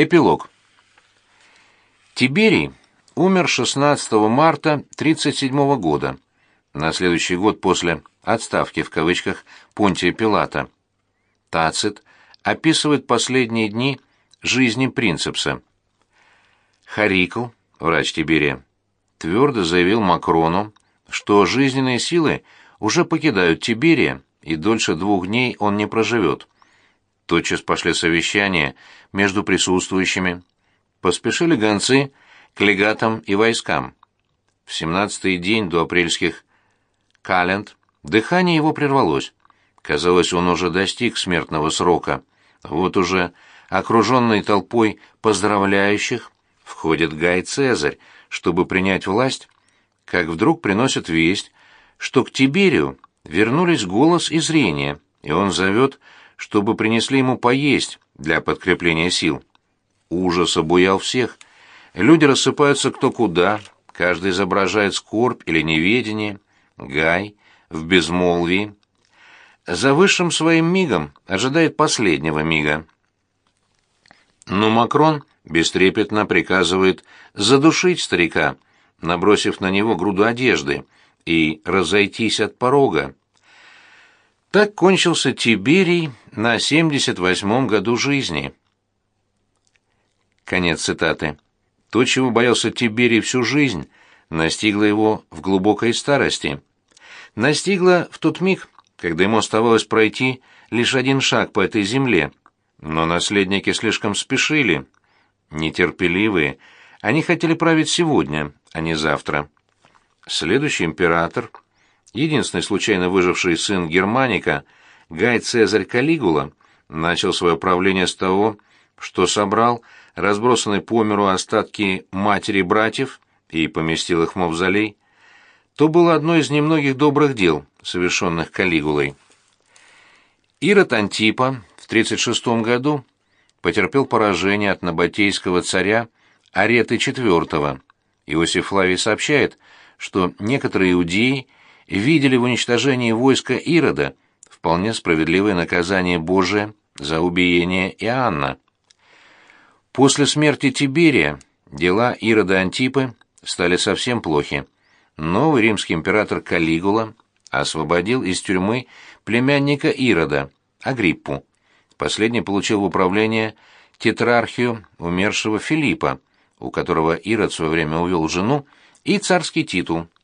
Эпилог. Тиберий умер 16 марта 37 года, на следующий год после «отставки» в кавычках Понтия Пилата. Тацит описывает последние дни жизни принцепса. Харикл, врач Тиберия, твердо заявил Макрону, что жизненные силы уже покидают Тиберия, и дольше двух дней он не проживет. Тотчас пошли совещания между присутствующими. Поспешили гонцы к легатам и войскам. В семнадцатый день до апрельских календ дыхание его прервалось. Казалось, он уже достиг смертного срока. Вот уже, окруженный толпой поздравляющих, входит Гай Цезарь, чтобы принять власть, как вдруг приносят весть, что к Тиберию вернулись голос и зрение, и он зовет чтобы принесли ему поесть для подкрепления сил. Ужас обуял всех. Люди рассыпаются кто куда, каждый изображает скорбь или неведение. Гай в безмолвии. За высшим своим мигом ожидает последнего мига. Но Макрон бестрепетно приказывает задушить старика, набросив на него груду одежды, и разойтись от порога. Так кончился Тиберий на 78-м году жизни. Конец цитаты. То, чего боялся Тиберий всю жизнь, настигло его в глубокой старости. Настигло в тот миг, когда ему оставалось пройти лишь один шаг по этой земле. Но наследники слишком спешили. Нетерпеливые, они хотели править сегодня, а не завтра. Следующий император — Единственный случайно выживший сын Германика, Гай Цезарь Калигула, начал свое правление с того, что собрал разбросанные по миру остатки матери братьев и поместил их в мавзолей. То было одно из немногих добрых дел, совершенных Калигулой. Ирод Антипа в 36 году потерпел поражение от набатейского царя Ареты IV. Иосиф Флавий сообщает, что некоторые иудеи видели в уничтожении войска Ирода вполне справедливое наказание Божие за убиение Иоанна. После смерти Тиберия дела Ирода Антипы стали совсем плохи. Новый римский император Калигула освободил из тюрьмы племянника Ирода, Агриппу. Последний получил в управление тетрархию умершего Филиппа, у которого Ирод в свое время увел жену, и царский титул –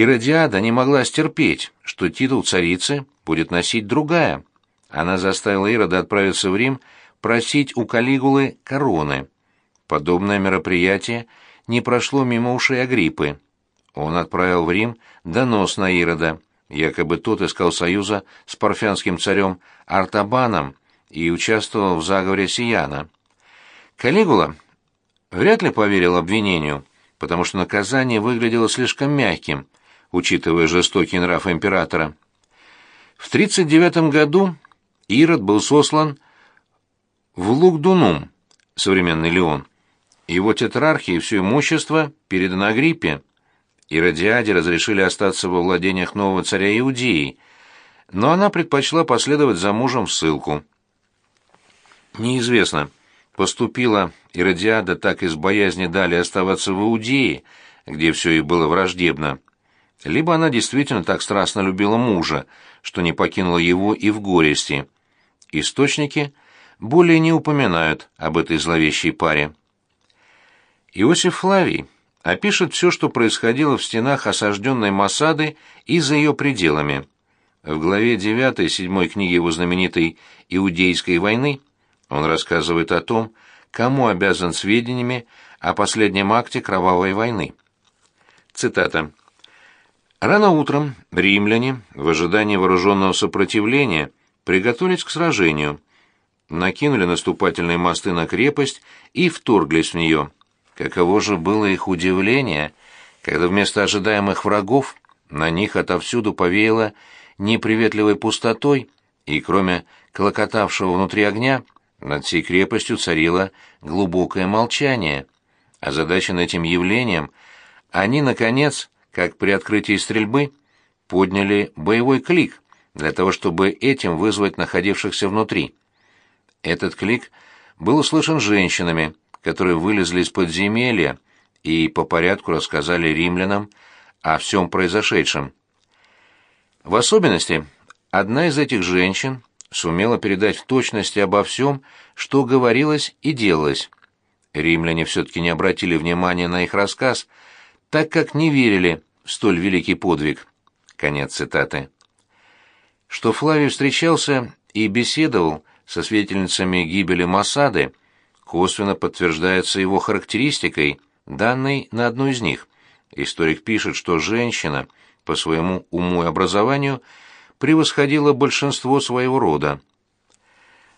Иродиада не могла стерпеть, что титул царицы будет носить другая. Она заставила Ирода отправиться в Рим просить у Калигулы короны. Подобное мероприятие не прошло мимо ушей Агриппы. Он отправил в Рим донос на Ирода, якобы тот искал союза с парфянским царем Артабаном и участвовал в заговоре Сияна. Калигула вряд ли поверил обвинению, потому что наказание выглядело слишком мягким, учитывая жестокий нрав императора. В 39 году Ирод был сослан в Лугдунум, современный Леон. Его тетрархи и все имущество передано Агриппе. Иродиаде разрешили остаться во владениях нового царя Иудеи, но она предпочла последовать за мужем в ссылку. Неизвестно, поступила Иродиада так из боязни далее оставаться в Иудее, где все и было враждебно, либо она действительно так страстно любила мужа, что не покинула его и в горести. Источники более не упоминают об этой зловещей паре. Иосиф Флавий опишет все, что происходило в стенах осажденной Масады и за ее пределами. В главе 9-7 книги его знаменитой «Иудейской войны» он рассказывает о том, кому обязан сведениями о последнем акте кровавой войны. Цитата. Рано утром римляне, в ожидании вооруженного сопротивления, приготовились к сражению, накинули наступательные мосты на крепость и вторглись в нее. Каково же было их удивление, когда вместо ожидаемых врагов на них отовсюду повеяло неприветливой пустотой, и кроме клокотавшего внутри огня, над всей крепостью царило глубокое молчание. Озадаченные этим явлением, они, наконец, как при открытии стрельбы, подняли боевой клик для того, чтобы этим вызвать находившихся внутри. Этот клик был услышан женщинами, которые вылезли из подземелья и по порядку рассказали римлянам о всем произошедшем. В особенности, одна из этих женщин сумела передать в точности обо всем, что говорилось и делалось. Римляне все-таки не обратили внимания на их рассказ, так как не верили столь великий подвиг. Конец цитаты. Что Флавий встречался и беседовал со свидетельницами гибели Масады, косвенно подтверждается его характеристикой, данной на одну из них. Историк пишет, что женщина по своему уму и образованию превосходила большинство своего рода.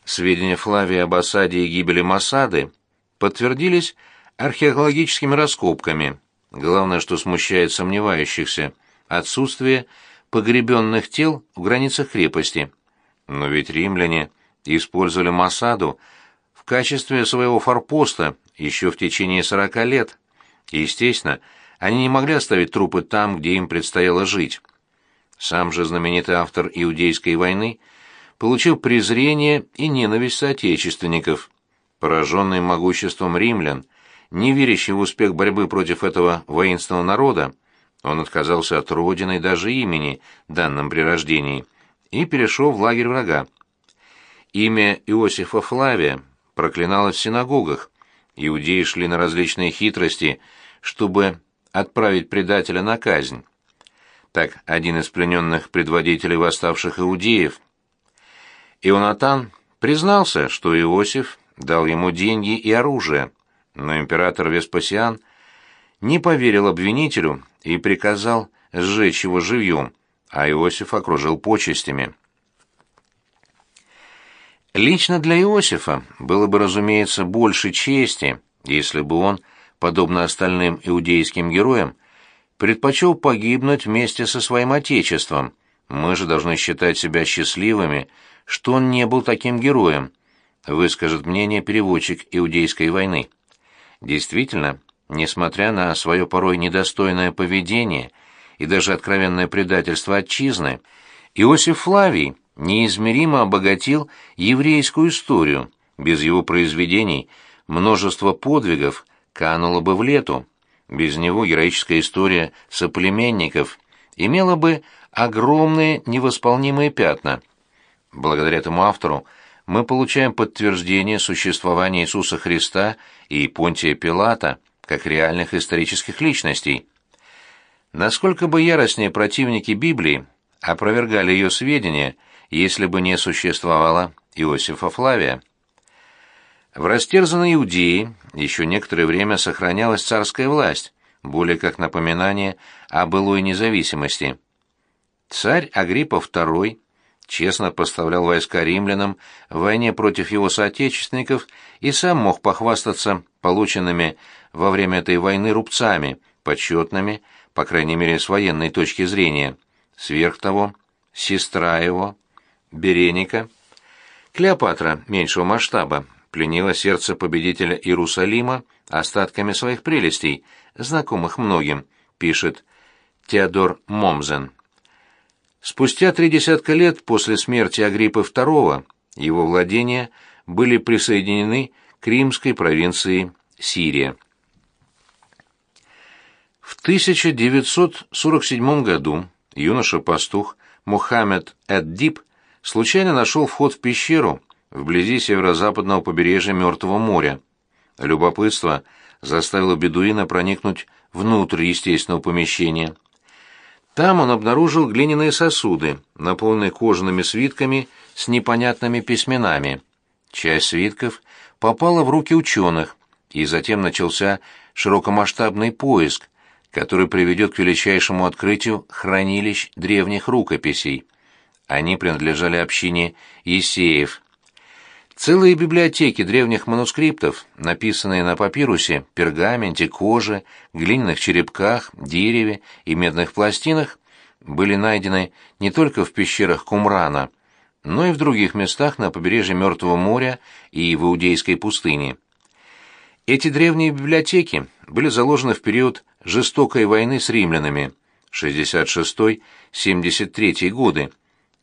Сведения Флавия об осаде и гибели Масады подтвердились археологическими раскопками. Главное, что смущает сомневающихся – отсутствие погребенных тел в границах крепости. Но ведь римляне использовали Масаду в качестве своего форпоста еще в течение сорока лет. И, естественно, они не могли оставить трупы там, где им предстояло жить. Сам же знаменитый автор Иудейской войны получил презрение и ненависть соотечественников. Пораженный могуществом римлян, не верящий в успех борьбы против этого воинственного народа, он отказался от родины и даже имени, данным при рождении, и перешел в лагерь врага. Имя Иосифа Флавия проклиналось в синагогах. Иудеи шли на различные хитрости, чтобы отправить предателя на казнь. Так, один из плененных предводителей восставших иудеев, Ионатан, признался, что Иосиф дал ему деньги и оружие, но император Веспасиан не поверил обвинителю и приказал сжечь его живьем, а Иосиф окружил почестями. Лично для Иосифа было бы, разумеется, больше чести, если бы он, подобно остальным иудейским героям, предпочел погибнуть вместе со своим отечеством. Мы же должны считать себя счастливыми, что он не был таким героем, выскажет мнение переводчик иудейской войны. Действительно, несмотря на свое порой недостойное поведение и даже откровенное предательство отчизны, Иосиф Флавий неизмеримо обогатил еврейскую историю. Без его произведений множество подвигов кануло бы в лету. Без него героическая история соплеменников имела бы огромные невосполнимые пятна. Благодаря этому автору мы получаем подтверждение существования Иисуса Христа и Понтия Пилата как реальных исторических личностей. Насколько бы яростнее противники Библии опровергали ее сведения, если бы не существовало Иосифа Флавия. В растерзанной Иудее еще некоторое время сохранялась царская власть, более как напоминание о былой независимости. Царь Агриппа II честно поставлял войска римлянам в войне против его соотечественников и сам мог похвастаться полученными во время этой войны рубцами, почетными, по крайней мере с военной точки зрения. Сверх того, сестра его, Береника, Клеопатра меньшего масштаба, пленила сердце победителя Иерусалима остатками своих прелестей, знакомых многим, пишет Теодор Момзен. Спустя три десятка лет после смерти Агриппы II его владения были присоединены к римской провинции Сирия. В 1947 году юноша-пастух Мухаммед Эд-Диб случайно нашел вход в пещеру вблизи северо-западного побережья Мертвого моря. Любопытство заставило бедуина проникнуть внутрь естественного помещения – там он обнаружил глиняные сосуды, наполненные кожаными свитками с непонятными письменами. Часть свитков попала в руки ученых, и затем начался широкомасштабный поиск, который приведет к величайшему открытию хранилищ древних рукописей. Они принадлежали общине Есеев. Целые библиотеки древних манускриптов, написанные на папирусе, пергаменте, коже, глиняных черепках, дереве и медных пластинах, были найдены не только в пещерах Кумрана, но и в других местах на побережье Мертвого моря и в Иудейской пустыне. Эти древние библиотеки были заложены в период жестокой войны с римлянами 66-73 годы,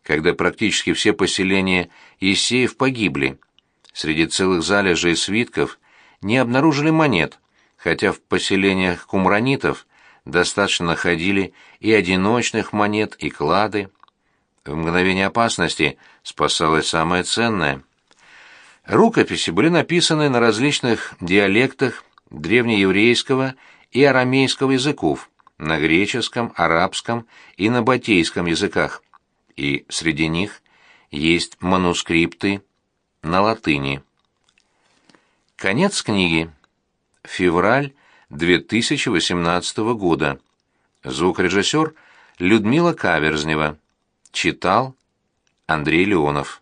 когда практически все поселения Есеев погибли, среди целых залежей свитков не обнаружили монет, хотя в поселениях кумранитов достаточно находили и одиночных монет, и клады. В мгновение опасности спасалось самое ценное. Рукописи были написаны на различных диалектах древнееврейского и арамейского языков, на греческом, арабском и на батейском языках, и среди них есть манускрипты на латыни. Конец книги. Февраль 2018 года. Звукорежиссер Людмила Каверзнева. Читал Андрей Леонов.